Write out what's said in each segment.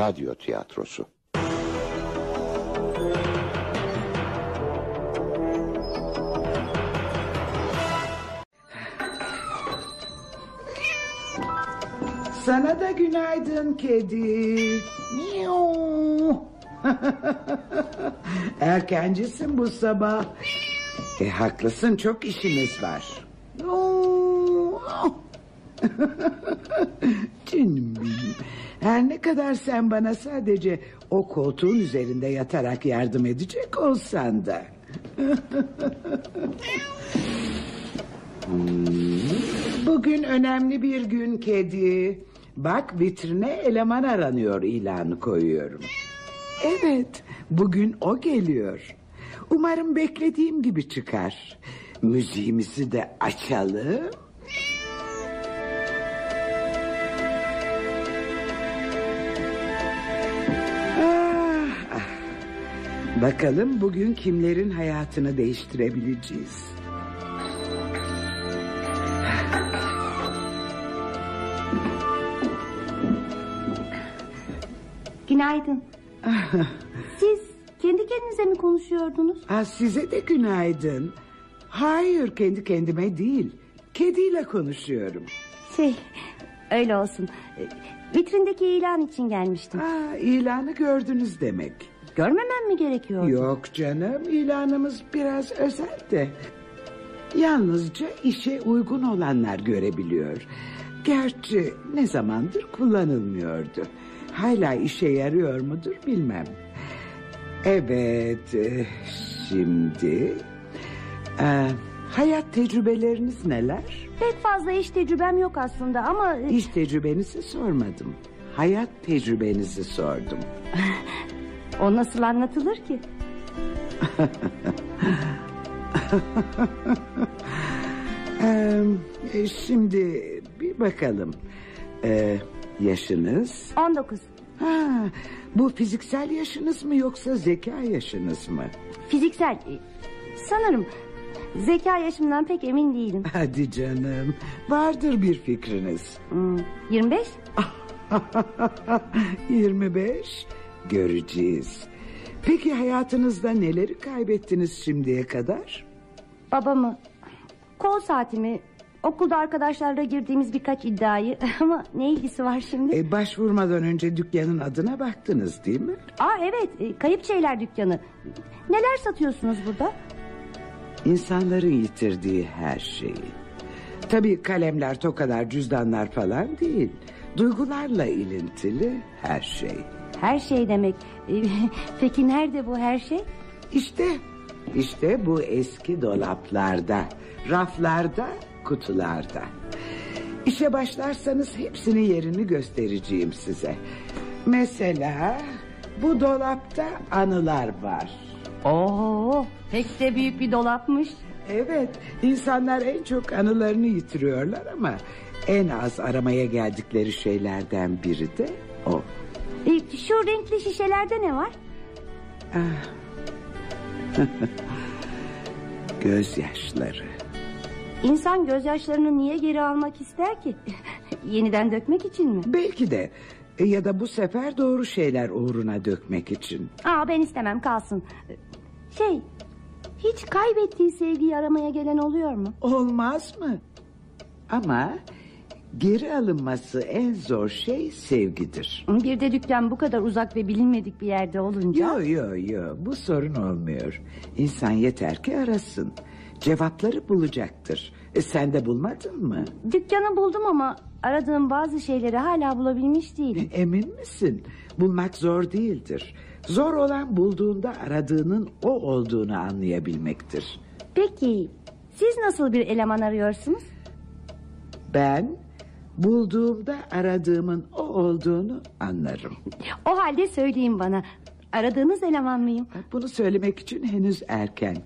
radyo tiyatrosu. Sana da günaydın kedi. Erkencisin bu sabah. E, haklısın çok işimiz var. Canım benim. Her ne kadar sen bana sadece o koltuğun üzerinde yatarak yardım edecek olsan da. Bugün önemli bir gün kedi. Bak vitrine eleman aranıyor ilanı koyuyorum. Evet, bugün o geliyor. Umarım beklediğim gibi çıkar. Müziğimizi de açalım. Bakalım bugün kimlerin hayatını değiştirebileceğiz. Günaydın. Siz kendi kendinize mi konuşuyordunuz? Ha, size de günaydın. Hayır kendi kendime değil. Kediyle konuşuyorum. Şey, öyle olsun. Vitrindeki ilan için gelmiştim. Ha, ilanı gördünüz demek. Görmemem mi gerekiyor? Yok canım ilanımız biraz özel de. Yalnızca işe uygun olanlar görebiliyor. Gerçi ne zamandır kullanılmıyordu. Hala işe yarıyor mudur bilmem. Evet e, şimdi... e, hayat tecrübeleriniz neler? Pek fazla iş tecrübem yok aslında ama... e, İş tecrübenizi sormadım. Hayat tecrübenizi sordum. O nasıl anlatılır ki? Ee, şimdi bir bakalım. Ee, yaşınız? 19. Ha, bu fiziksel yaşınız mı yoksa zeka yaşınız mı? Fiziksel. e, Sanırım zeka yaşımdan pek emin değilim. Hadi canım. Vardır bir fikriniz. Hmm, 25? 25 göreceğiz. Peki hayatınızda neleri kaybettiniz şimdiye kadar? Babamı, kol saatimi, okulda arkadaşlarla girdiğimiz birkaç iddiayı ama ne ilgisi var şimdi? E, başvurmadan önce dükkanın adına baktınız değil mi? Aa evet, e, kayıp şeyler dükkanı. Neler satıyorsunuz burada? İnsanların yitirdiği her şeyi. Tabii kalemler, tokalar, cüzdanlar falan değil. Duygularla ilintili her şey. Her şey demek. E, Peki nerede bu her şey? İşte, işte bu eski dolaplarda, raflarda, kutularda. İşe başlarsanız hepsinin yerini göstereceğim size. Mesela bu dolapta anılar var. Oo, pek de büyük bir dolapmış. Evet, insanlar en çok anılarını yitiriyorlar ama en az aramaya geldikleri şeylerden biri de o. E, şu renkli şişelerde ne var? Gözyaşları. İnsan gözyaşlarını niye geri almak ister ki? Yeniden dökmek için mi? Belki de e, ya da bu sefer doğru şeyler uğruna dökmek için. Aa ben istemem kalsın. Şey, hiç kaybettiği sevgiyi aramaya gelen oluyor mu? Olmaz mı? Ama geri alınması en zor şey sevgidir. Bir de dükkan bu kadar uzak ve bilinmedik bir yerde olunca... Yo yo yo bu sorun olmuyor. İnsan yeter ki arasın. Cevapları bulacaktır. E, sen de bulmadın mı? Dükkanı buldum ama aradığım bazı şeyleri hala bulabilmiş değilim. Emin misin? Bulmak zor değildir. Zor olan bulduğunda aradığının o olduğunu anlayabilmektir. Peki siz nasıl bir eleman arıyorsunuz? Ben bulduğumda aradığımın o olduğunu anlarım. O halde söyleyin bana. Aradığınız eleman mıyım? Bunu söylemek için henüz erken.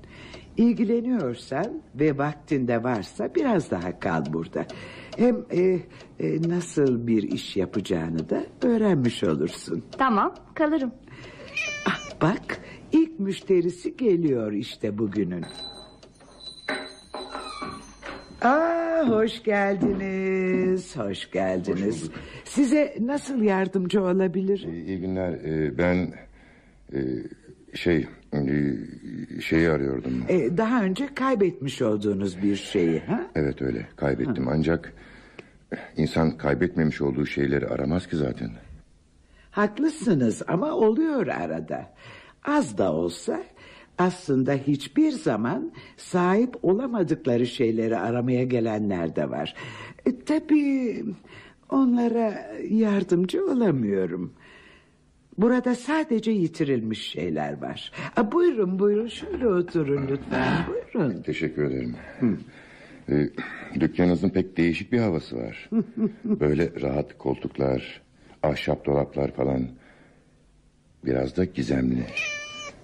İlgileniyorsan ve vaktinde varsa biraz daha kal burada. Hem e, e, nasıl bir iş yapacağını da öğrenmiş olursun. Tamam kalırım. Ah, bak ilk müşterisi geliyor işte bugünün. Aa, hoş geldiniz, hoş geldiniz. Size nasıl yardımcı olabilir? İyi, iyi günler. Ee, ben e, şey e, şeyi arıyordum. Ee, daha önce kaybetmiş olduğunuz bir şeyi, ha? Evet öyle kaybettim ancak insan kaybetmemiş olduğu şeyleri aramaz ki zaten. Haklısınız ama oluyor arada. Az da olsa aslında hiçbir zaman sahip olamadıkları şeyleri aramaya gelenler de var. E, tabii onlara yardımcı olamıyorum. Burada sadece yitirilmiş şeyler var. A, buyurun buyurun şöyle oturun lütfen buyurun. Teşekkür ederim. Ee, dükkanınızın pek değişik bir havası var. Böyle rahat koltuklar, ahşap dolaplar falan. Biraz da gizemli.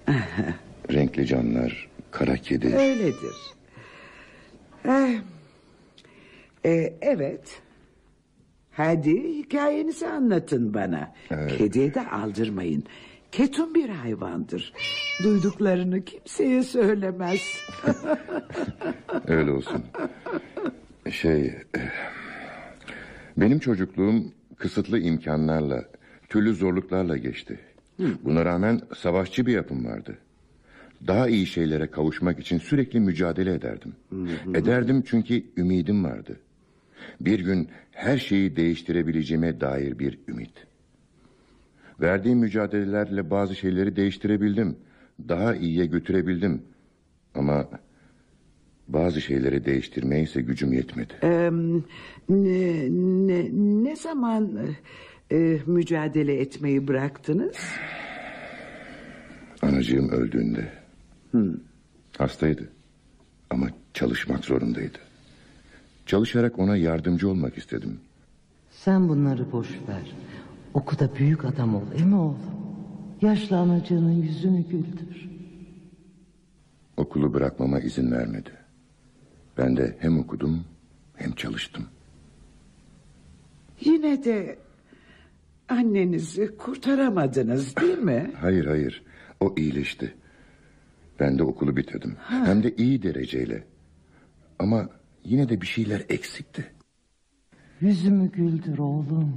Renkli camlar, kara kedi. Öyledir. Eh, e, evet. Hadi hikayenizi anlatın bana. Kediye de aldırmayın. Ketum bir hayvandır. Duyduklarını kimseye söylemez. Öyle olsun. Şey... eh, Benim çocukluğum kısıtlı imkanlarla, türlü zorluklarla geçti. Buna rağmen savaşçı bir yapım vardı. Daha iyi şeylere kavuşmak için sürekli mücadele ederdim. Ederdim çünkü ümidim vardı. Bir gün her şeyi değiştirebileceğime dair bir ümit. Verdiğim mücadelelerle bazı şeyleri değiştirebildim. Daha iyiye götürebildim. Ama bazı şeyleri değiştirmeye ise gücüm yetmedi. Ee, ne, ne, ne zaman e, mücadele etmeyi bıraktınız? Anacığım öldüğünde. Hastaydı. Ama çalışmak zorundaydı. Çalışarak ona yardımcı olmak istedim. Sen bunları boş ver. Oku da büyük adam ol, emi oğlum. Yaşlı anacığının yüzünü güldür. Okulu bırakmama izin vermedi. Ben de hem okudum hem çalıştım. Yine de annenizi kurtaramadınız değil mi? Hayır hayır o iyileşti. Ben de okulu bitirdim. Hem de iyi dereceyle. Ama yine de bir şeyler eksikti. Yüzümü güldür oğlum.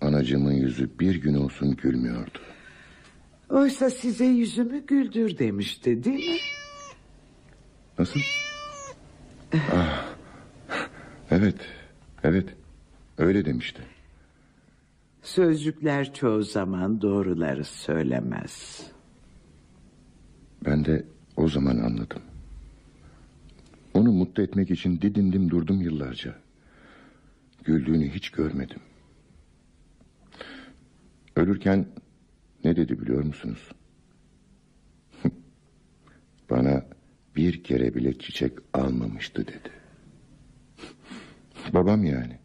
Anacığımın yüzü bir gün olsun gülmüyordu. Oysa size yüzümü güldür demişti değil mi? Nasıl? Ah, evet, evet. Öyle demişti. Sözcükler çoğu zaman doğruları söylemez. Ben de o zaman anladım. Onu mutlu etmek için didindim durdum yıllarca. Güldüğünü hiç görmedim. Ölürken ne dedi biliyor musunuz? Bana bir kere bile çiçek almamıştı dedi. Babam yani.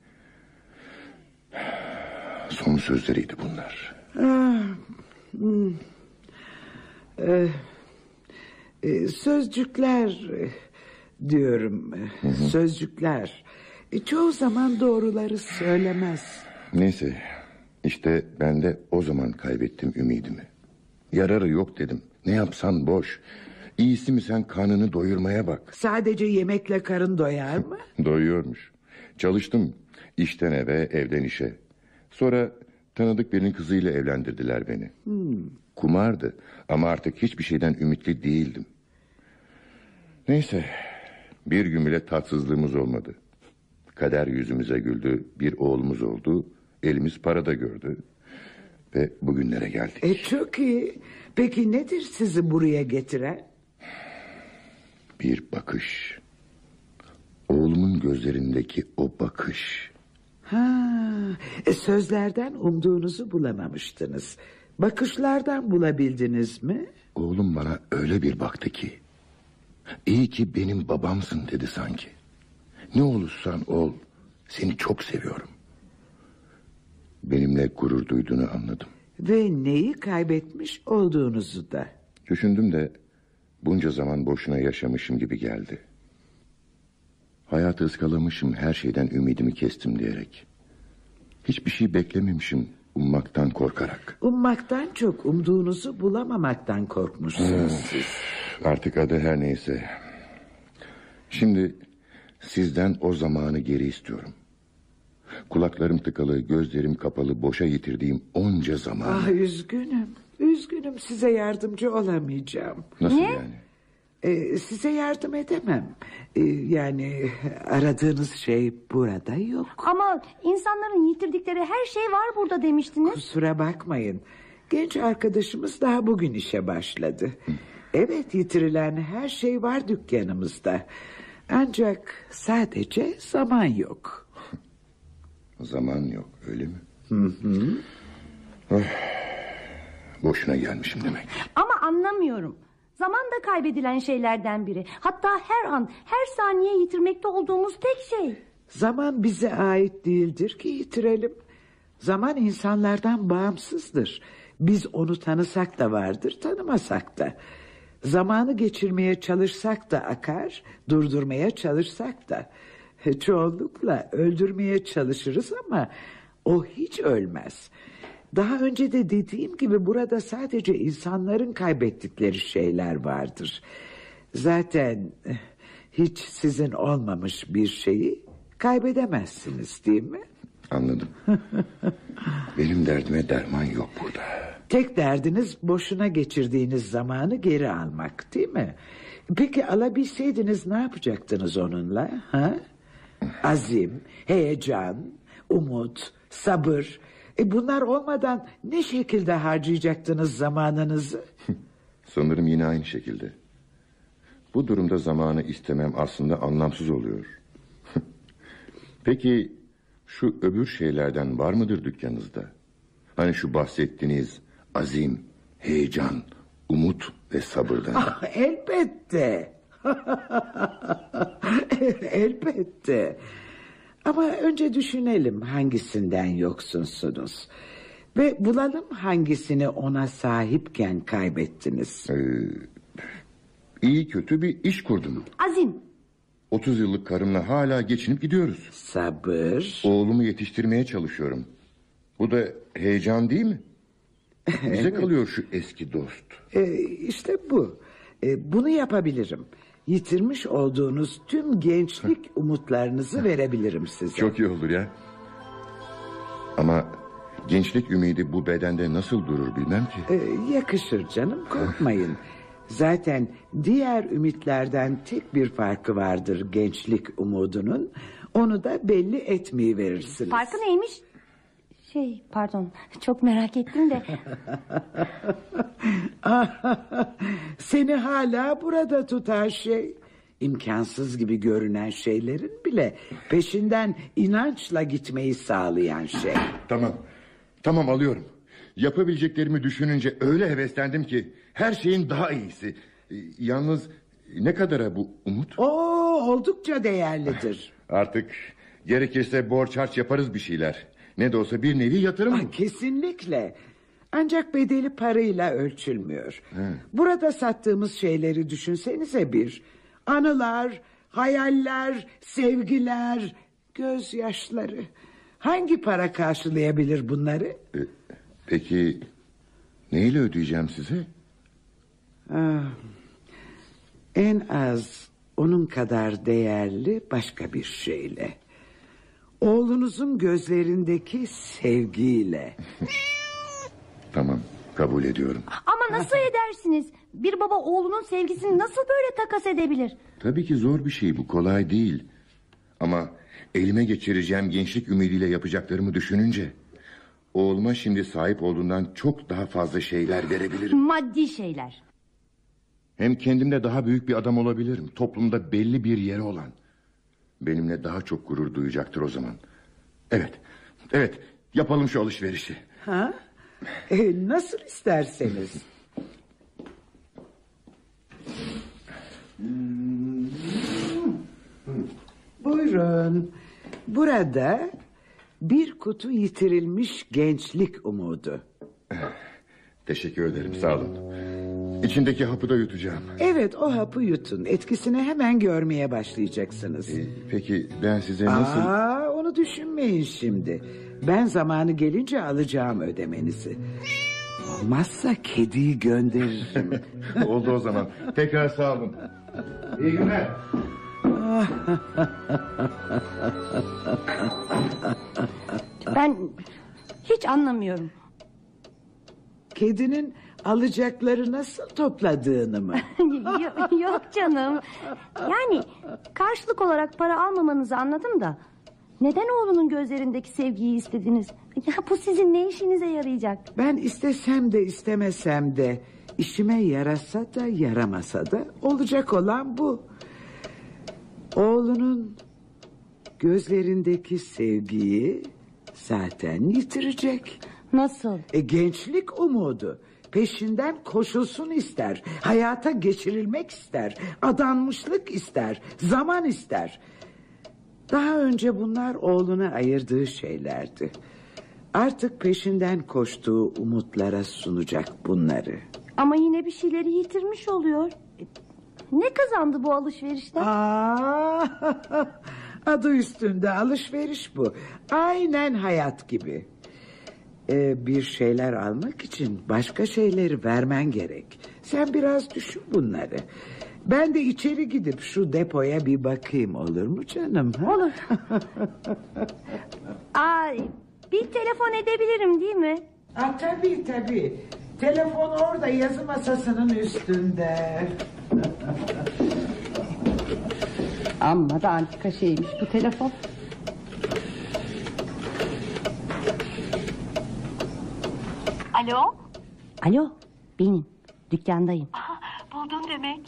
Son sözleriydi bunlar. Ee, sözcükler e, diyorum. e, Sözcükler e, çoğu zaman doğruları söylemez. Neyse işte ben de o zaman kaybettim ümidimi. Yararı yok dedim. Ne yapsan boş. İyisi mi sen karnını doyurmaya bak. Sadece yemekle karın doyar mı? Doyuyormuş. Çalıştım. İşten eve, evden işe. Sonra tanıdık birinin kızıyla evlendirdiler beni. Kumardı ama artık hiçbir şeyden ümitli değildim. Neyse bir gün bile tatsızlığımız olmadı. Kader yüzümüze güldü. Bir oğlumuz oldu. Elimiz parada gördü. Ve bugünlere geldik. E çok iyi. Peki nedir sizi buraya getiren? Bir bakış. Oğlumun gözlerindeki o bakış. Ha, e, sözlerden umduğunuzu bulamamıştınız. Bakışlardan bulabildiniz mi? Oğlum bana öyle bir baktı ki. İyi ki benim babamsın dedi sanki. Ne olursan ol. Seni çok seviyorum. Benimle gurur duyduğunu anladım. Ve neyi kaybetmiş olduğunuzu da. Düşündüm de bunca zaman boşuna yaşamışım gibi geldi. Hayatı ıskalamışım her şeyden ümidimi kestim diyerek. Hiçbir şey beklememişim ummaktan korkarak. Ummaktan çok umduğunuzu bulamamaktan korkmuşsunuz siz. Artık adı her neyse. Şimdi Sizden o zamanı geri istiyorum. Kulaklarım tıkalı, gözlerim kapalı, boşa yitirdiğim onca zaman. Ah üzgünüm. Üzgünüm size yardımcı olamayacağım. Nasıl Ne? yani? Ee, size yardım edemem. Ee, yani aradığınız şey burada yok. Ama insanların yitirdikleri her şey var burada demiştiniz. Kusura bakmayın. Genç arkadaşımız daha bugün işe başladı. Evet yitirilen her şey var dükkanımızda. Ancak sadece zaman yok. Zaman yok öyle mi? Hı hı. Boşuna gelmişim demek. Ama anlamıyorum. Zaman da kaybedilen şeylerden biri. Hatta her an, her saniye yitirmekte olduğumuz tek şey. Zaman bize ait değildir ki yitirelim. Zaman insanlardan bağımsızdır. Biz onu tanısak da vardır, tanımasak da. Zamanı geçirmeye çalışsak da akar, durdurmaya çalışsak da. Çoğunlukla öldürmeye çalışırız ama o hiç ölmez. Daha önce de dediğim gibi burada sadece insanların kaybettikleri şeyler vardır. Zaten eh, hiç sizin olmamış bir şeyi kaybedemezsiniz değil mi? Anladım. Benim derdime derman yok burada. Tek derdiniz boşuna geçirdiğiniz zamanı geri almak değil mi? Peki alabilseydiniz ne yapacaktınız onunla? Ha? Azim, heyecan, umut, sabır. E bunlar olmadan ne şekilde harcayacaktınız zamanınızı? Sanırım yine aynı şekilde. Bu durumda zamanı istemem aslında anlamsız oluyor. Peki şu öbür şeylerden var mıdır dükkanınızda? Hani şu bahsettiğiniz azim, heyecan, umut ve sabırdan. Ah, elbette. elbette. Ama önce düşünelim hangisinden yoksunsunuz. Ve bulalım hangisini ona sahipken kaybettiniz. İyi kötü bir iş kurdum. Azim, 30 yıllık karımla hala geçinip gidiyoruz. Sabır. Oğlumu yetiştirmeye çalışıyorum. Bu da heyecan değil mi? Bize kalıyor şu eski dost. Ee, işte bu. Ee, bunu yapabilirim. Yitirmiş olduğunuz tüm gençlik umutlarınızı verebilirim size. Çok iyi olur ya. Ama gençlik ümidi bu bedende nasıl durur bilmem ki. Ee, yakışır canım korkmayın. Zaten diğer ümitlerden tek bir farkı vardır gençlik umudunun. Onu da belli etmeyi verirsiniz. farkı neymiş? Şey, pardon, çok merak ettim de. Seni hala burada tutan şey imkansız gibi görünen şeylerin bile peşinden inançla gitmeyi sağlayan şey. Tamam. Tamam alıyorum. Yapabileceklerimi düşününce öyle heveslendim ki her şeyin daha iyisi. Yalnız ne kadara bu umut? O oldukça değerlidir. Artık gerekirse borç harç yaparız bir şeyler. Ne de olsa bir nevi yatırım. Ah, kesinlikle. Ancak bedeli parayla ölçülmüyor. Burada sattığımız şeyleri düşünsenize bir. Anılar, hayaller, sevgiler, gözyaşları. Hangi para karşılayabilir bunları? Ee, Peki neyle ödeyeceğim size? En az onun kadar değerli başka bir şeyle. Oğlunuzun gözlerindeki sevgiyle. Tamam kabul ediyorum. Ama nasıl edersiniz? Bir baba oğlunun sevgisini nasıl böyle takas edebilir? Tabii ki zor bir şey bu kolay değil. Ama elime geçireceğim gençlik ümidiyle yapacaklarımı düşününce... ...oğluma şimdi sahip olduğundan çok daha fazla şeyler verebilirim. Maddi şeyler. Hem kendimde daha büyük bir adam olabilirim. Toplumda belli bir yeri olan. Benimle daha çok gurur duyacaktır o zaman. Evet, evet yapalım şu alışverişi. Ha? E, nasıl isterseniz. Buyurun. Burada bir kutu yitirilmiş gençlik umudu. Teşekkür ederim sağ olun. İçindeki hapı da yutacağım. Evet o hapı yutun. Etkisini hemen görmeye başlayacaksınız. Ee, Peki ben size nasıl... Aa, onu düşünmeyin şimdi. Ben zamanı gelince alacağım ödemenizi. Olmazsa kediyi gönderirim. Oldu o zaman. Tekrar sağ olun. İyi günler. Ben hiç anlamıyorum. Kedinin alacakları nasıl topladığını mı? Yo- Yok canım. Yani karşılık olarak para almamanızı anladım da. Neden oğlunun gözlerindeki sevgiyi istediniz? Ya bu sizin ne işinize yarayacak? Ben istesem de istemesem de işime yarasa da yaramasa da olacak olan bu. Oğlunun gözlerindeki sevgiyi zaten yitirecek. Nasıl? E, gençlik umudu. Peşinden koşulsun ister. Hayata geçirilmek ister. Adanmışlık ister. Zaman ister. Daha önce bunlar oğluna ayırdığı şeylerdi. Artık peşinden koştuğu umutlara sunacak bunları. Ama yine bir şeyleri yitirmiş oluyor. Ne kazandı bu alışverişten? Aa, adı üstünde alışveriş bu. Aynen hayat gibi. Ee, bir şeyler almak için başka şeyleri vermen gerek. Sen biraz düşün bunları. Ben de içeri gidip şu depoya bir bakayım olur mu canım? ha? Olur. Ay, bir telefon edebilirim değil mi? Ha, tabii tabii. Telefon orada yazı masasının üstünde. Amma da antika şeymiş bu telefon. Alo? Alo, benim. Dükkandayım. Buldun demek.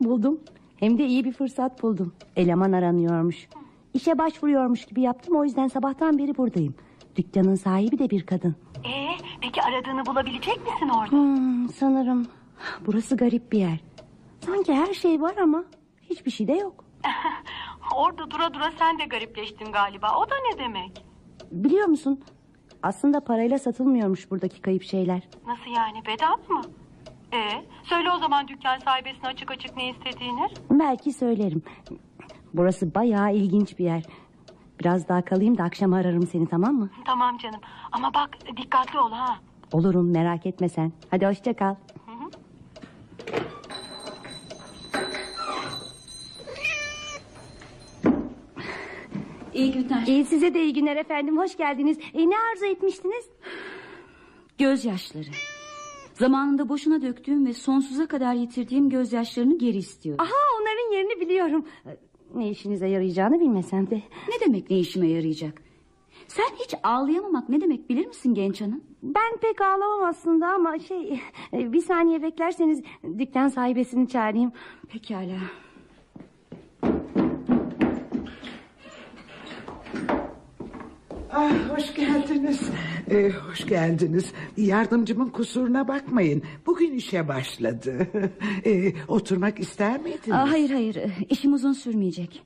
Buldum. Hem de iyi bir fırsat buldum. Eleman aranıyormuş. İşe başvuruyormuş gibi yaptım o yüzden sabahtan beri buradayım. Dükkanın sahibi de bir kadın. Ee, peki aradığını bulabilecek misin orada? Hmm, sanırım burası garip bir yer. Sanki her şey var ama hiçbir şey de yok. orada dura dura sen de garipleştin galiba. O da ne demek? Biliyor musun? Aslında parayla satılmıyormuş buradaki kayıp şeyler. Nasıl yani bedava mı? Ee, söyle o zaman dükkan sahibesine açık açık ne istediğini. Belki söylerim. Burası bayağı ilginç bir yer. Biraz daha kalayım da akşam ararım seni tamam mı? Tamam canım ama bak dikkatli ol ha. Olurum merak etme sen. Hadi hoşça kal. İyi günler. İyi size de iyi günler efendim. Hoş geldiniz. E, ne arzu etmiştiniz? Gözyaşları. Zamanında boşuna döktüğüm ve sonsuza kadar yitirdiğim gözyaşlarını geri istiyorum. Aha onların yerini biliyorum. E, Ne işinize yarayacağını bilmesem de. Ne demek ne işime yarayacak? Sen hiç ağlayamamak ne demek bilir misin genç hanım? Ben pek ağlamam aslında ama şey... e, Bir saniye beklerseniz dükkan sahibesini çağırayım. Pekala. Ah, hoş geldiniz. Ee, hoş geldiniz. Yardımcımın kusuruna bakmayın. Bugün işe başladı. Ee, oturmak ister miydiniz? Aa, hayır hayır işim uzun sürmeyecek.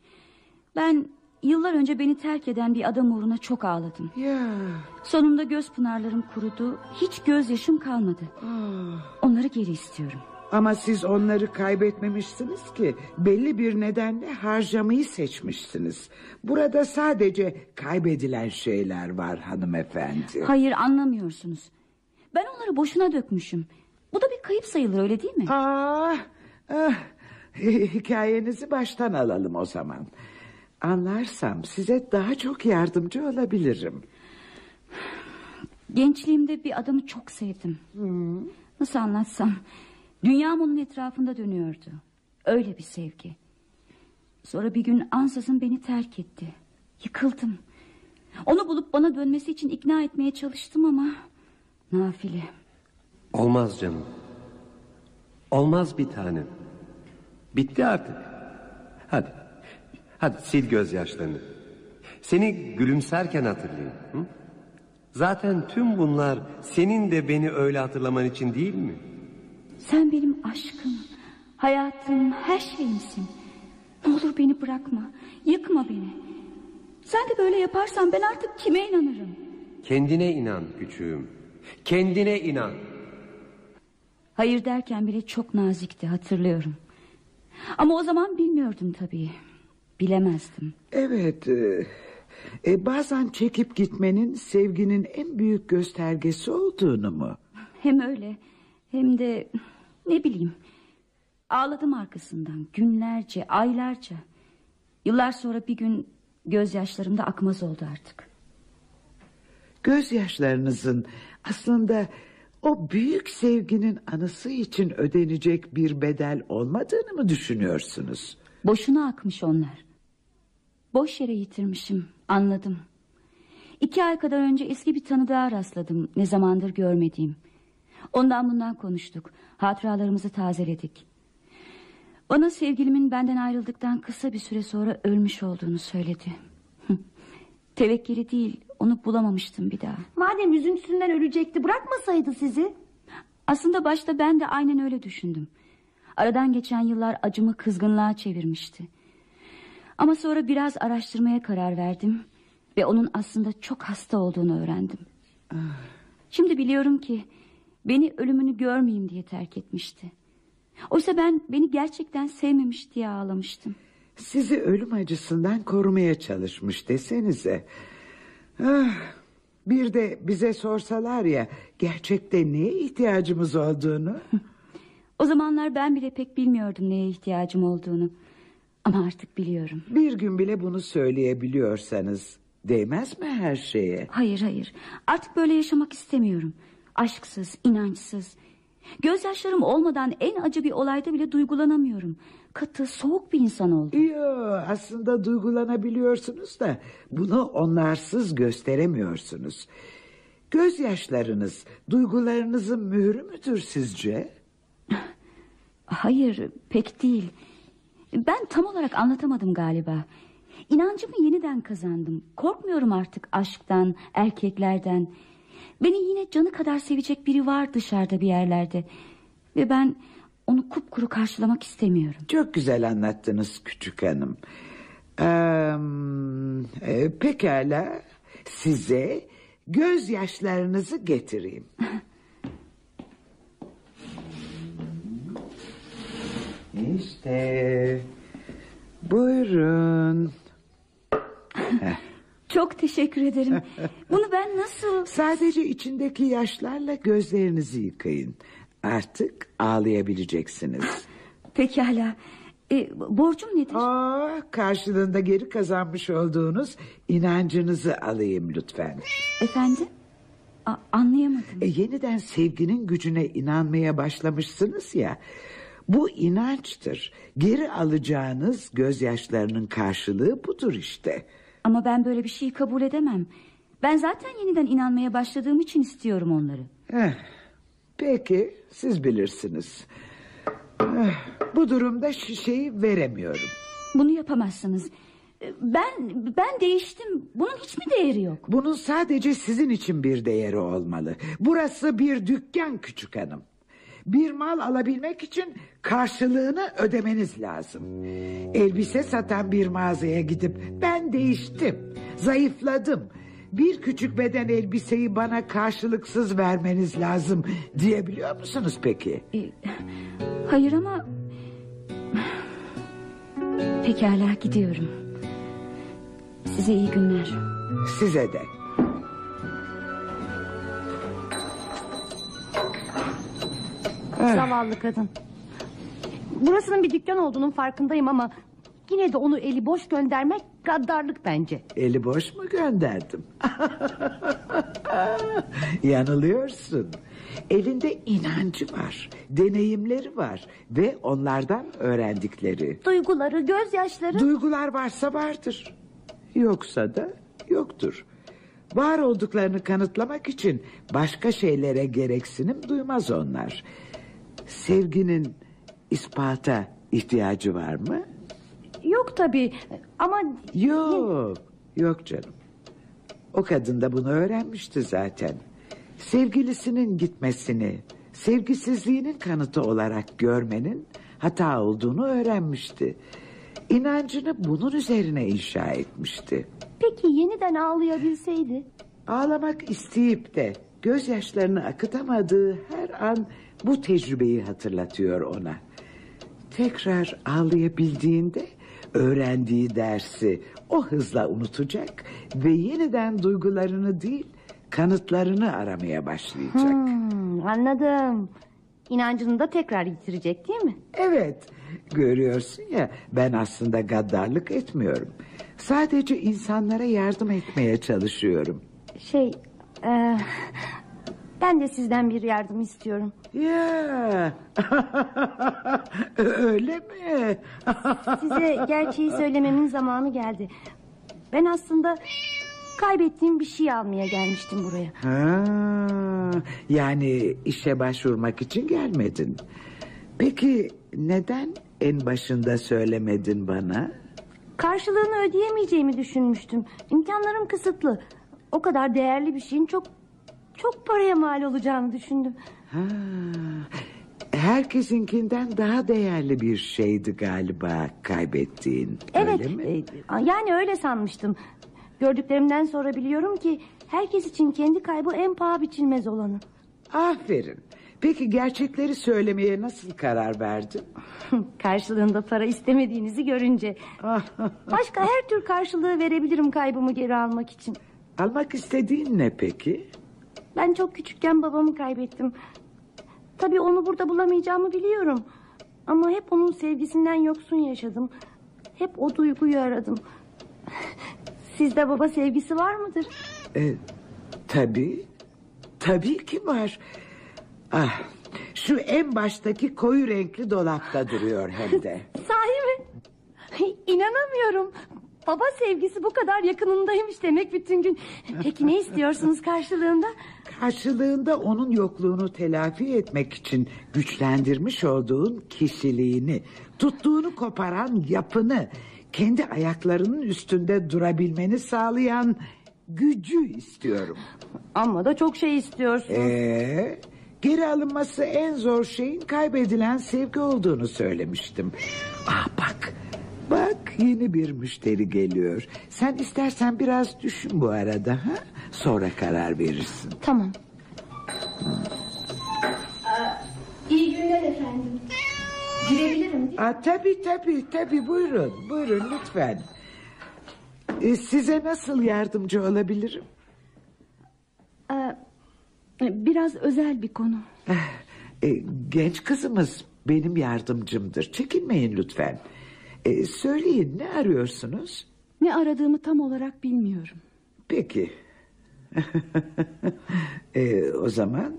Ben yıllar önce beni terk eden bir adam uğruna çok ağladım. Ya, Sonunda göz pınarlarım kurudu. Hiç gözyaşım kalmadı. Onları geri istiyorum. Ama siz onları kaybetmemişsiniz ki. Belli bir nedenle harcamayı seçmişsiniz. Burada sadece kaybedilen şeyler var hanımefendi. Hayır anlamıyorsunuz. Ben onları boşuna dökmüşüm. Bu da bir kayıp sayılır öyle değil mi? Ah, ah. Hikayenizi baştan alalım o zaman. Anlarsam size daha çok yardımcı olabilirim. Gençliğimde bir adamı çok sevdim. Nasıl anlatsam? Dünyam onun etrafında dönüyordu. Öyle bir sevgi. Sonra bir gün ansızın beni terk etti. Yıkıldım. Onu bulup bana dönmesi için ikna etmeye çalıştım ama... Nafile. Olmaz canım. Olmaz bir tanem. Bitti artık. Hadi. Hadi sil gözyaşlarını. Seni gülümserken hatırlayayım. Hı? Zaten tüm bunlar senin de beni öyle hatırlaman için değil mi? Sen benim aşkım, hayatım, her şeyimsin. Ne olur beni bırakma, yıkma beni. Sen de böyle yaparsan ben artık kime inanırım? Kendine inan küçüğüm. Kendine inan. Hayır derken bile çok nazikti hatırlıyorum. Ama o zaman bilmiyordum tabii. Bilemezdim. Evet, e, e, bazen çekip gitmenin sevginin en büyük göstergesi olduğunu mu? Hem öyle hem de ne bileyim. Ağladım arkasından günlerce, aylarca. Yıllar sonra bir gün gözyaşlarımda akmaz oldu artık. Gözyaşlarınızın aslında o büyük sevginin anısı için ödenecek bir bedel olmadığını mı düşünüyorsunuz? Boşuna akmış onlar. Boş yere yitirmişim anladım. İki ay kadar önce eski bir tanıdığa rastladım ne zamandır görmediğim. Ondan bundan konuştuk. Hatıralarımızı tazeledik. Bana sevgilimin benden ayrıldıktan kısa bir süre sonra ölmüş olduğunu söyledi. Tevekkeli değil onu bulamamıştım bir daha. Madem üzüntüsünden ölecekti bırakmasaydı sizi. Aslında başta ben de aynen öyle düşündüm. Aradan geçen yıllar acımı kızgınlığa çevirmişti. Ama sonra biraz araştırmaya karar verdim ve onun aslında çok hasta olduğunu öğrendim. Şimdi biliyorum ki beni ölümünü görmeyeyim diye terk etmişti. Oysa ben beni gerçekten sevmemiş diye ağlamıştım. Sizi ölüm acısından korumaya çalışmış desenize. Ah, bir de bize sorsalar ya gerçekte neye ihtiyacımız olduğunu. O zamanlar ben bile pek bilmiyordum neye ihtiyacım olduğunu. Ama artık biliyorum. Bir gün bile bunu söyleyebiliyorsanız değmez mi her şeye? Hayır hayır artık böyle yaşamak istemiyorum. Aşksız, inançsız. Gözyaşlarım olmadan en acı bir olayda bile duygulanamıyorum. Katı, soğuk bir insan oldum. Yo, aslında duygulanabiliyorsunuz da bunu onlarsız gösteremiyorsunuz. Gözyaşlarınız duygularınızın mührü müdür sizce? Hayır pek değil. Ben tam olarak anlatamadım galiba. İnancımı yeniden kazandım. Korkmuyorum artık aşktan, erkeklerden. Beni yine canı kadar sevecek biri var dışarıda bir yerlerde. Ve ben onu kupkuru karşılamak istemiyorum. Çok güzel anlattınız küçük hanım. Ee, pekala size gözyaşlarınızı getireyim. İşte buyurun. Çok teşekkür ederim. Bunu ben nasıl... Sadece içindeki yaşlarla gözlerinizi yıkayın. Artık ağlayabileceksiniz. Pekala. E, borcum nedir? Aa, karşılığında geri kazanmış olduğunuz inancınızı alayım lütfen. Efendim? A- anlayamadım. E, yeniden sevginin gücüne inanmaya başlamışsınız ya. Bu inançtır. Geri alacağınız gözyaşlarının karşılığı budur işte. Ama ben böyle bir şeyi kabul edemem. Ben zaten yeniden inanmaya başladığım için istiyorum onları. Heh, peki siz bilirsiniz. Eh, bu durumda şişeyi veremiyorum. Bunu yapamazsınız. Ben ben değiştim. Bunun hiç mi değeri yok? Bunun sadece sizin için bir değeri olmalı. Burası bir dükkan küçük hanım. Bir mal alabilmek için karşılığını ödemeniz lazım. Elbise satan bir mağazaya gidip ben değiştim, zayıfladım. Bir küçük beden elbiseyi bana karşılıksız vermeniz lazım diyebiliyor musunuz peki? E, hayır ama... Pekala gidiyorum. Size iyi günler. Size de. Zavallı kadın. Burasının bir dükkan olduğunun farkındayım ama... ...yine de onu eli boş göndermek gaddarlık bence. Eli boş mu gönderdim? Yanılıyorsun. Elinde inancı var, deneyimleri var ve onlardan öğrendikleri. Duyguları, gözyaşları... Duygular varsa vardır. Yoksa da yoktur. Var olduklarını kanıtlamak için başka şeylere gereksinim duymaz onlar. Sevginin ispata ihtiyacı var mı? Yok tabii ama... Yok, yok canım. O kadın da bunu öğrenmişti zaten. Sevgilisinin gitmesini, sevgisizliğinin kanıtı olarak görmenin hata olduğunu öğrenmişti. İnancını bunun üzerine inşa etmişti. Peki yeniden ağlayabilseydi? Ağlamak isteyip de gözyaşlarını akıtamadığı her an bu tecrübeyi hatırlatıyor ona. Tekrar ağlayabildiğinde öğrendiği dersi o hızla unutacak ve yeniden duygularını değil kanıtlarını aramaya başlayacak. Hmm, anladım. İnancını da tekrar yitirecek değil mi? Evet Görüyorsun ya ben aslında gaddarlık etmiyorum. Sadece insanlara yardım etmeye çalışıyorum. Şey... e, ben de sizden bir yardım istiyorum. Ya öyle mi? Size gerçeği söylememin zamanı geldi. Ben aslında kaybettiğim bir şey almaya gelmiştim buraya. Ha, yani işe başvurmak için gelmedin. Peki neden en başında söylemedin bana? Karşılığını ödeyemeyeceğimi düşünmüştüm. İmkanlarım kısıtlı. O kadar değerli bir şeyin çok çok paraya mal olacağını düşündüm. Ha, herkesinkinden daha değerli bir şeydi galiba kaybettiğin. Evet, Öyle mi? e, yani öyle sanmıştım. Gördüklerimden sonra biliyorum ki herkes için kendi kaybı en paha biçilmez olanı. Aferin. Peki gerçekleri söylemeye nasıl karar verdin? Karşılığında para istemediğinizi görünce. Başka her tür karşılığı verebilirim kaybımı geri almak için. Almak istediğin ne peki? Ben çok küçükken babamı kaybettim. Tabii onu burada bulamayacağımı biliyorum. Ama hep onun sevgisinden yoksun yaşadım. Hep o duyguyu aradım. Sizde baba sevgisi var mıdır? E, tabii. Tabii ki var. Ah, şu en baştaki koyu renkli dolapta duruyor hem de. Sahi mi? İnanamıyorum. Baba sevgisi bu kadar yakınındaymış demek bütün gün. Peki ne istiyorsunuz karşılığında? Karşılığında onun yokluğunu telafi etmek için güçlendirmiş olduğun kişiliğini, tuttuğunu koparan yapını, kendi ayaklarının üstünde durabilmeni sağlayan gücü istiyorum. Ama da çok şey istiyorsun. Ee, geri alınması en zor şeyin kaybedilen sevgi olduğunu söylemiştim. Ah bak, bak yeni bir müşteri geliyor. Sen istersen biraz düşün bu arada ha? Sonra karar verirsin. Tamam. İyi günler efendim. Girebilirim değil mi? Aa, tabii tabii tabii buyurun buyurun lütfen. Ee, size nasıl yardımcı olabilirim? Ee, biraz özel bir konu. Ee, genç kızımız benim yardımcımdır. Çekinmeyin lütfen. Ee, söyleyin ne arıyorsunuz? Ne aradığımı tam olarak bilmiyorum. Peki. Ee, o zaman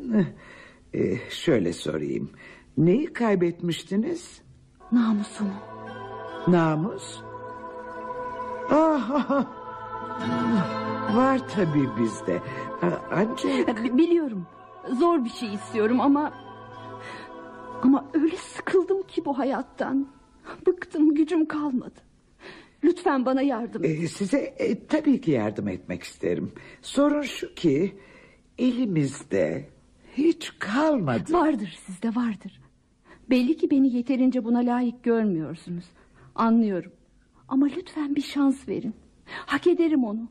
e, şöyle sorayım. Neyi kaybetmiştiniz? Namusumu. Namus? Ah, var tabii bizde. Ancak Bi- Biliyorum. Zor bir şey istiyorum ama... Ama öyle sıkıldım ki bu hayattan. Bıktım gücüm kalmadı. Lütfen bana yardım et. e, size e, tabii ki yardım etmek isterim. Sorun şu ki elimizde hiç kalmadı. Vardır sizde vardır. Belli ki beni yeterince buna layık görmüyorsunuz. Anlıyorum. Ama lütfen bir şans verin. Hak ederim onu.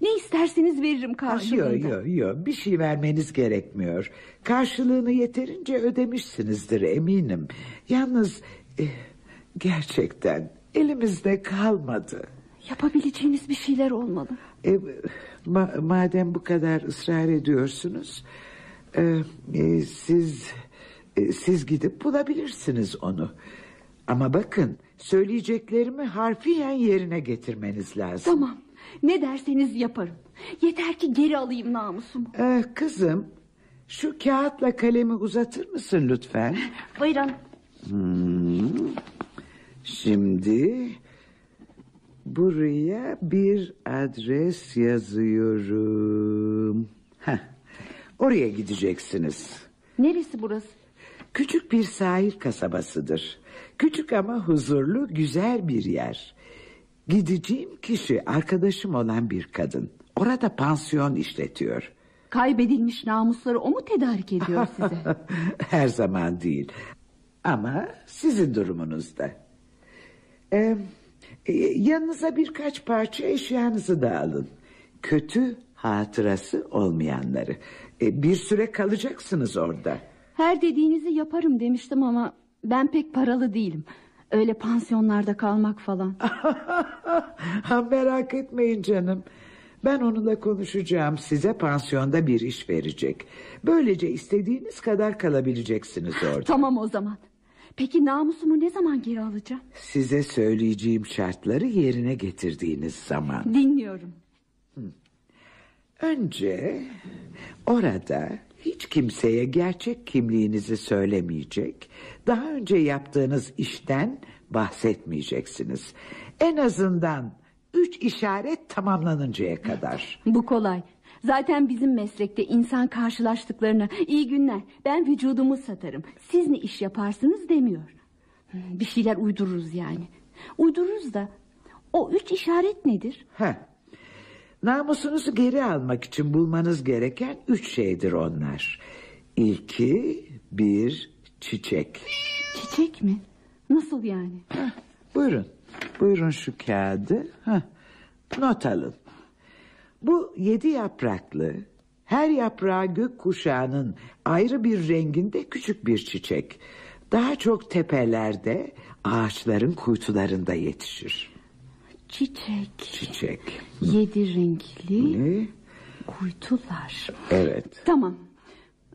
Ne isterseniz veririm karşılığında. Yok yok yok bir şey vermeniz gerekmiyor. Karşılığını yeterince ödemişsinizdir eminim. Yalnız e, gerçekten elimizde kalmadı. Yapabileceğiniz bir şeyler olmalı. E, ma- madem bu kadar ısrar ediyorsunuz, e, e, siz e, siz gidip bulabilirsiniz onu. Ama bakın söyleyeceklerimi harfiyen yerine getirmeniz lazım. Tamam. Ne derseniz yaparım. Yeter ki geri alayım namusumu. E, kızım, şu kağıtla kalemi uzatır mısın lütfen? Buyurun. Şimdi buraya bir adres yazıyorum. Heh, oraya gideceksiniz. Neresi burası? Küçük bir sahil kasabasıdır. Küçük ama huzurlu, güzel bir yer. Gideceğim kişi arkadaşım olan bir kadın. Orada pansiyon işletiyor. Kaybedilmiş namusları o mu tedarik ediyor size? Her zaman değil. Ama sizin durumunuzda. Ee, yanınıza birkaç parça eşyanızı da alın. Kötü hatırası olmayanları. Ee, bir süre kalacaksınız orada. Her dediğinizi yaparım demiştim ama ben pek paralı değilim. Öyle pansiyonlarda kalmak falan. Ha, Merak etmeyin canım. Ben onunla konuşacağım. Size pansiyonda bir iş verecek. Böylece istediğiniz kadar kalabileceksiniz orada. tamam o zaman. Peki namusumu ne zaman geri alacağım? Size söyleyeceğim şartları yerine getirdiğiniz zaman. Dinliyorum. Önce orada hiç kimseye gerçek kimliğinizi söylemeyecek, daha önce yaptığınız işten bahsetmeyeceksiniz. En azından üç işaret tamamlanıncaya kadar. Bu kolay. Zaten bizim meslekte insan karşılaştıklarına iyi günler ben vücudumu satarım. Siz ne iş yaparsınız demiyor. Bir şeyler uydururuz yani. Uydururuz da o üç işaret nedir? Heh. Namusunuzu geri almak için bulmanız gereken üç şeydir onlar. İlki bir çiçek. Çiçek mi? Nasıl yani? Heh, buyurun. Buyurun şu kağıdı. Heh, not alın. Bu yedi yapraklı, her yaprağı gök kuşağının ayrı bir renginde küçük bir çiçek. Daha çok tepelerde, ağaçların kuytularında yetişir. Çiçek. Çiçek. Yedi renkli Ne? kuytular. Evet. Tamam.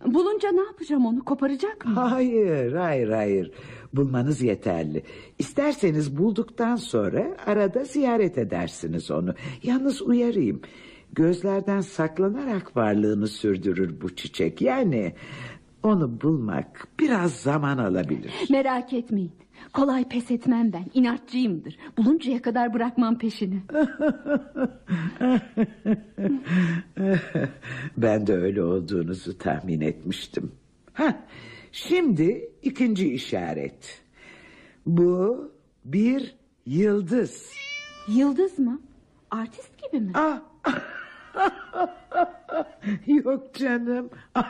Bulunca ne yapacağım onu koparacak mı? Hayır, hayır, hayır. Bulmanız yeterli. İsterseniz bulduktan sonra arada ziyaret edersiniz onu. Yalnız uyarayım. Gözlerden saklanarak varlığını sürdürür bu çiçek. Yani onu bulmak biraz zaman alabilir. Merak etmeyin. Kolay pes etmem ben. İnatçıyımdır. Buluncaya kadar bırakmam peşini. ben de öyle olduğunuzu tahmin etmiştim. Ha, şimdi ikinci işaret. Bu bir yıldız. Yıldız mı? Artist gibi mi? Ah. Yok canım.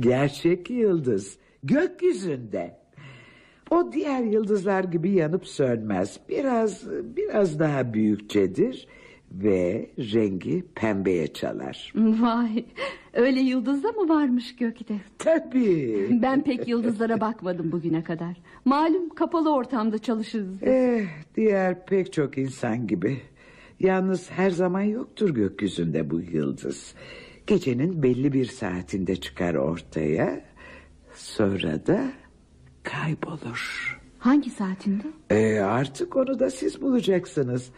Gerçek yıldız. Gökyüzünde. O diğer yıldızlar gibi yanıp sönmez. Biraz biraz daha büyükçedir ve rengi pembeye çalar. Vay. Öyle yıldız da mı varmış gökte? Tabii. Ben pek yıldızlara bakmadım bugüne kadar. Malum kapalı ortamda çalışırız. Eh, diğer pek çok insan gibi. Yalnız her zaman yoktur gökyüzünde bu yıldız. Gecenin belli bir saatinde çıkar ortaya. Sonra da kaybolur. Hangi saatinde? E, artık onu da siz bulacaksınız.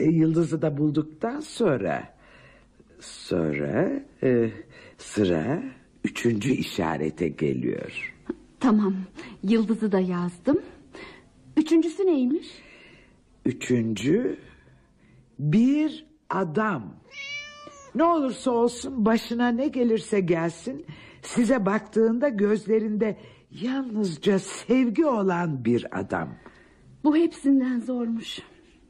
E, yıldızı da bulduktan sonra... Sonra e, sıra üçüncü işarete geliyor. Tamam. Yıldızı da yazdım. Üçüncüsü neymiş? Üçüncü bir adam. Ne olursa olsun başına ne gelirse gelsin size baktığında gözlerinde yalnızca sevgi olan bir adam. Bu hepsinden zormuş.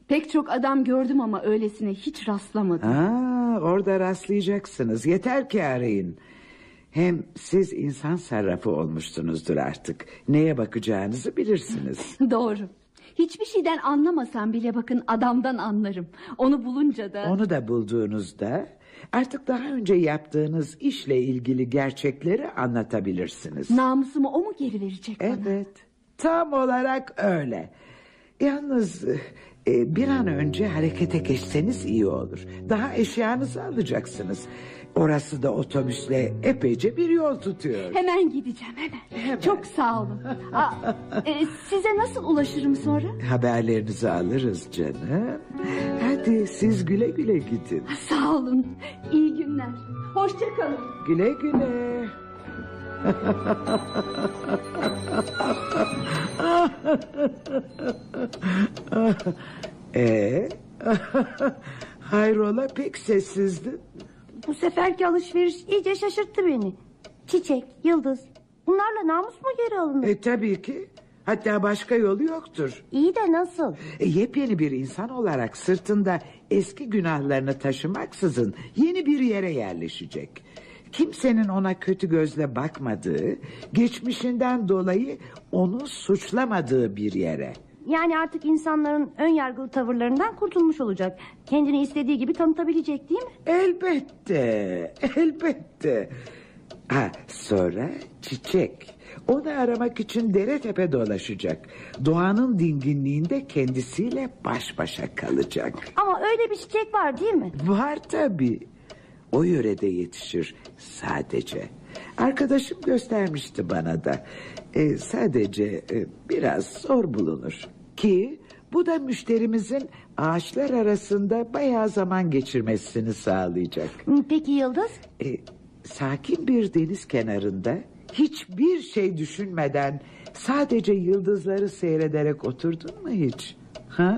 Pek çok adam gördüm ama öylesine hiç rastlamadım. Ha, orada rastlayacaksınız. Yeter ki arayın. Hem siz insan sarrafı olmuşsunuzdur artık. Neye bakacağınızı bilirsiniz. Doğru. Hiçbir şeyden anlamasam bile bakın adamdan anlarım. Onu bulunca da... Onu da bulduğunuzda artık daha önce yaptığınız işle ilgili gerçekleri anlatabilirsiniz. Namusumu o mu geri verecek bana? Evet. Tam olarak öyle. Yalnız e, bir an önce harekete geçseniz iyi olur. Daha eşyanızı alacaksınız. Orası da otobüsle epeyce bir yol tutuyor. Hemen gideceğim hemen. Çok sağ olun. Aa, e, size nasıl ulaşırım sonra? Haberlerinizi alırız canım. Hadi siz güle güle gidin. Sağ olun. İyi günler. Hoşça kalın. Güle güle. Ee, hayrola pek sessizdin. Bu seferki alışveriş iyice şaşırttı beni. Çiçek, yıldız. Bunlarla namus mu geri alınır? E tabii ki. Hatta başka yolu yoktur. İyi de nasıl? E, yepyeni bir insan olarak sırtında eski günahlarını taşımaksızın yeni bir yere yerleşecek. Kimsenin ona kötü gözle bakmadığı, geçmişinden dolayı onu suçlamadığı bir yere. Yani artık insanların ön yargılı tavırlarından kurtulmuş olacak. Kendini istediği gibi tanıtabilecek değil mi? Elbette, elbette. Ha, sonra çiçek. Onu aramak için dere tepe dolaşacak. Doğanın dinginliğinde kendisiyle baş başa kalacak. Ama öyle bir çiçek var değil mi? Var tabii. o yörede yetişir sadece. Arkadaşım göstermişti bana da. E, sadece e, biraz zor bulunur. Ki bu da müşterimizin ağaçlar arasında bayağı zaman geçirmesini sağlayacak. Peki Yıldız? E, sakin bir deniz kenarında hiçbir şey düşünmeden sadece yıldızları seyrederek oturdun mu hiç? Ha?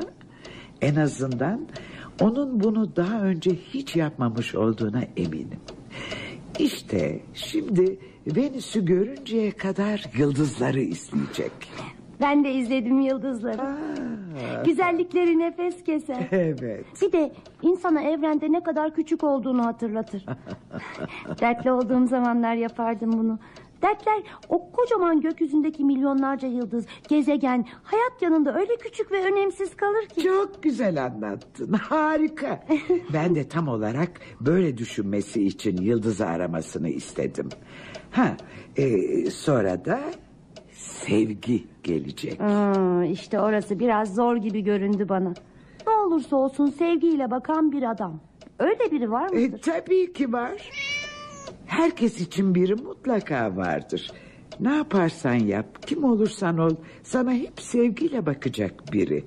En azından onun bunu daha önce hiç yapmamış olduğuna eminim. İşte şimdi Venüs'ü görünceye kadar yıldızları izleyecek. Ben de izledim Yıldızları. Güzellikleri nefes keser. Evet. Bir de insana evrende ne kadar küçük olduğunu hatırlatır. Dertli olduğum zamanlar yapardım bunu. Dertler o kocaman gökyüzündeki milyonlarca yıldız, gezegen, hayat yanında öyle küçük ve önemsiz kalır ki. Çok güzel anlattın. Harika. ben de tam olarak böyle düşünmesi için yıldızı aramasını istedim. Ha, e, sonra da sevgi gelecek. Aa, işte orası biraz zor gibi göründü bana. Ne olursa olsun sevgiyle bakan bir adam. Öyle biri var E, mıdır? tabii ki var. Herkes için biri mutlaka vardır. Ne yaparsan yap, kim olursan ol, sana hep sevgiyle bakacak biri.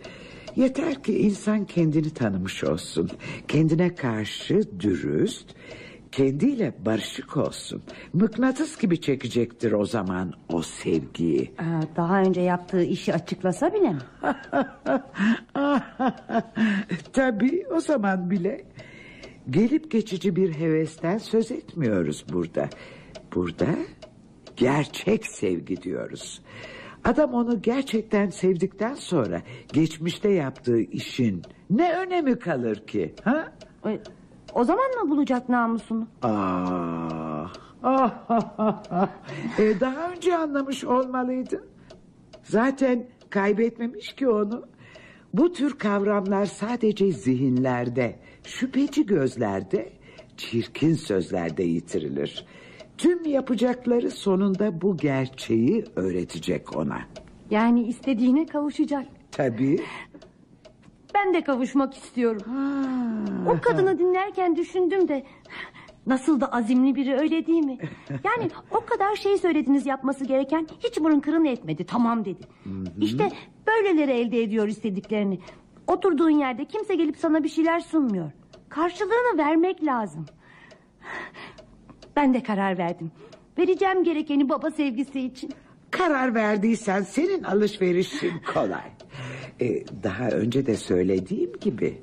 Yeter ki insan kendini tanımış olsun. Kendine karşı dürüst, kendiyle barışık olsun. Mıknatıs gibi çekecektir o zaman o sevgiyi. Aa, daha önce yaptığı işi açıklasa bile mi? Tabii o zaman bile gelip geçici bir hevesten söz etmiyoruz burada. Burada gerçek sevgi diyoruz. Adam onu gerçekten sevdikten sonra geçmişte yaptığı işin ne önemi kalır ki? Ha? E, O zaman mı bulacak namusunu? Ah, ah, ah, ah, ah. E, daha önce anlamış olmalıydın. Zaten kaybetmemiş ki onu. Bu tür kavramlar sadece zihinlerde, şüpheci gözlerde, çirkin sözlerde yitirilir. Tüm yapacakları sonunda bu gerçeği öğretecek ona. Yani istediğine kavuşacak. Tabii. Ben de kavuşmak istiyorum. O kadını dinlerken düşündüm de... Nasıl da azimli biri öyle değil mi? Yani o kadar şey söylediniz yapması gereken hiç mırın kırın etmedi tamam dedi. İşte böyleleri elde ediyor istediklerini. Oturduğun yerde kimse gelip sana bir şeyler sunmuyor. Karşılığını vermek lazım. Ben de karar verdim. Vereceğim gerekeni baba sevgisi için. Karar verdiysen senin alışverişin kolay. Ee, daha önce de söylediğim gibi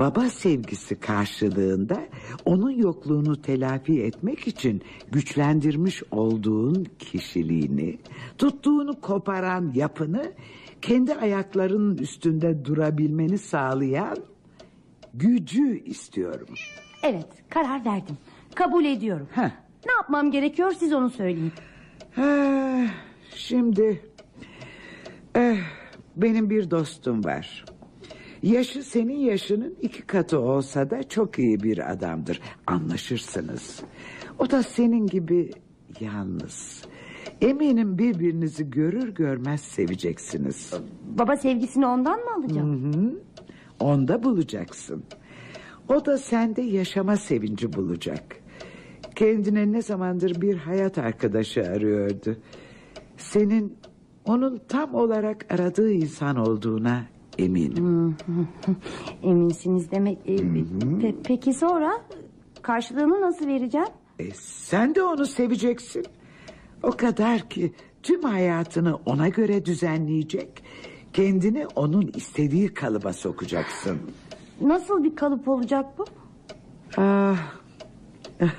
baba sevgisi karşılığında onun yokluğunu telafi etmek için güçlendirmiş olduğun kişiliğini, tuttuğunu koparan yapını kendi ayaklarının üstünde durabilmeni sağlayan gücü istiyorum. Evet karar verdim. Kabul ediyorum. Heh. Ne yapmam gerekiyor siz onu söyleyin. Ha, şimdi eh, benim bir dostum var. Yaşı senin yaşının iki katı olsa da çok iyi bir adamdır. Anlaşırsınız. O da senin gibi yalnız. Eminim birbirinizi görür görmez seveceksiniz. Baba sevgisini ondan mı alacağım? Onda bulacaksın. O da sende yaşama sevinci bulacak. Kendine ne zamandır bir hayat arkadaşı arıyordu. Senin onun tam olarak aradığı insan olduğuna eminim. Eminsiniz demek. E, pe- peki sonra karşılığını nasıl vereceğim? E, sen de onu seveceksin. O kadar ki tüm hayatını ona göre düzenleyecek. Kendini onun istediği kalıba sokacaksın. Nasıl bir kalıp olacak bu? Ah.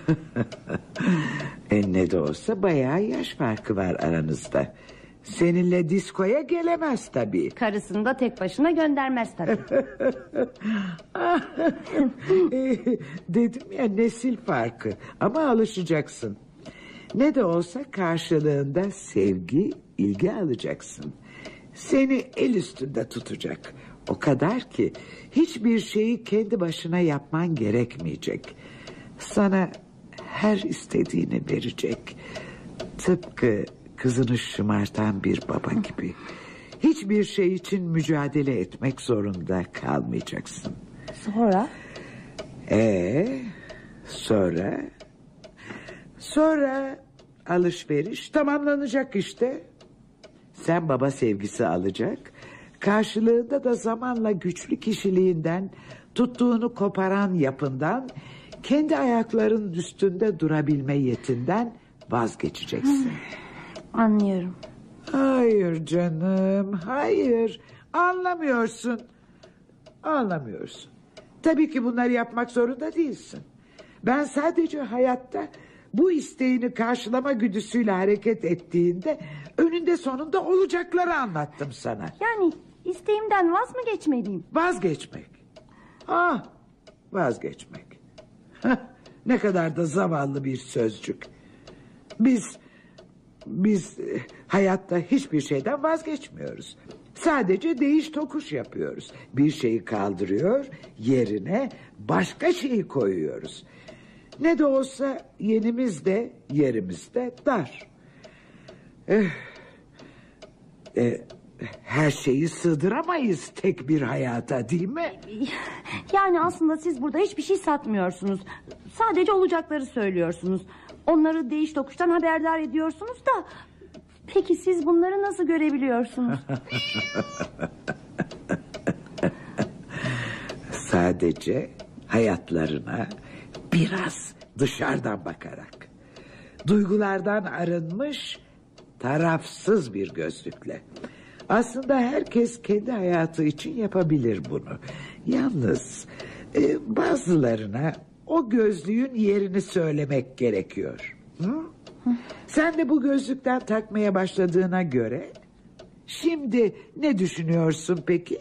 e ne de olsa bayağı yaş farkı var aranızda. Seninle diskoya gelemez tabii. Karısını da tek başına göndermez tabii. Dedim ya nesil farkı ama alışacaksın. Ne de olsa karşılığında sevgi, ilgi alacaksın. Seni el üstünde tutacak. O kadar ki hiçbir şeyi kendi başına yapman gerekmeyecek. Sana her istediğini verecek. Tıpkı kızını şımartan bir baba gibi. Hiçbir şey için mücadele etmek zorunda kalmayacaksın. Sonra? Ee, Sonra... Sonra alışveriş tamamlanacak işte. Sen baba sevgisi alacak. Karşılığında da zamanla güçlü kişiliğinden, tuttuğunu koparan yapından, kendi ayaklarının üstünde durabilme yetinden vazgeçeceksin. Anlıyorum. Hayır canım, hayır. Anlamıyorsun. Anlamıyorsun. Tabii ki bunları yapmak zorunda değilsin. Ben sadece hayatta bu isteğini karşılama güdüsüyle hareket ettiğinde önünde sonunda olacakları anlattım sana. Yani isteğimden vaz mı geçmeliyim? Vazgeçmek. Ah, vazgeçmek. Heh, ne kadar da zavallı bir sözcük. Biz biz e, hayatta hiçbir şeyden vazgeçmiyoruz. Sadece değiş tokuş yapıyoruz. Bir şeyi kaldırıyor, yerine başka şeyi koyuyoruz. Ne de olsa yenimiz de yerimiz de dar. Eh, eh, her şeyi sığdıramayız tek bir hayata değil mi? Yani aslında siz burada hiçbir şey satmıyorsunuz. Sadece olacakları söylüyorsunuz. Onları değiş tokuştan haberdar ediyorsunuz da... Peki siz bunları nasıl görebiliyorsunuz? Sadece hayatlarına biraz dışarıdan bakarak. Duygulardan arınmış tarafsız bir gözlükle. Aslında herkes kendi hayatı için yapabilir bunu. Yalnız e, bazılarına o gözlüğün yerini söylemek gerekiyor. Hı? Sen de bu gözlükten takmaya başladığına göre şimdi ne düşünüyorsun peki?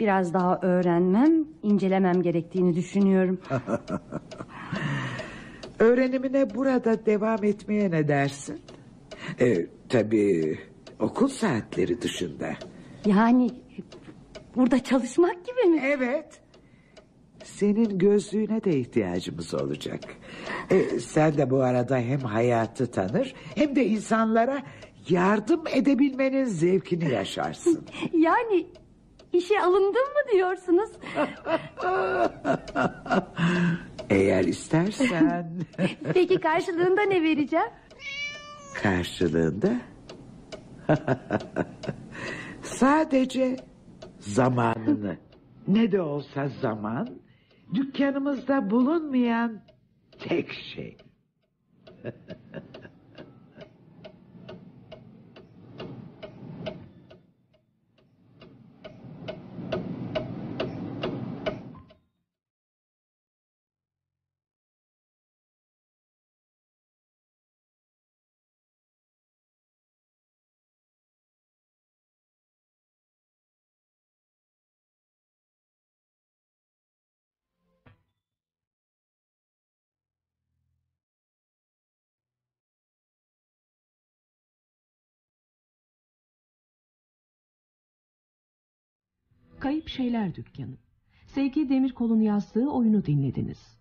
Biraz daha öğrenmem, incelemem gerektiğini düşünüyorum. Öğrenimine burada devam etmeye ne dersin? Ee, tabii okul saatleri dışında. Yani burada çalışmak gibi mi? Evet. Senin gözlüğüne de ihtiyacımız olacak. Ee, sen de bu arada hem hayatı tanır hem de insanlara yardım edebilmenin zevkini yaşarsın. Yani işe alındım mı diyorsunuz? Eğer istersen Peki karşılığında ne vereceğim? karşılığında sadece zamanını ne de olsa zaman dükkanımızda bulunmayan tek şey. Kayıp Şeyler Dükkanı. Sevgi Demirkol'un yazdığı oyunu dinlediniz.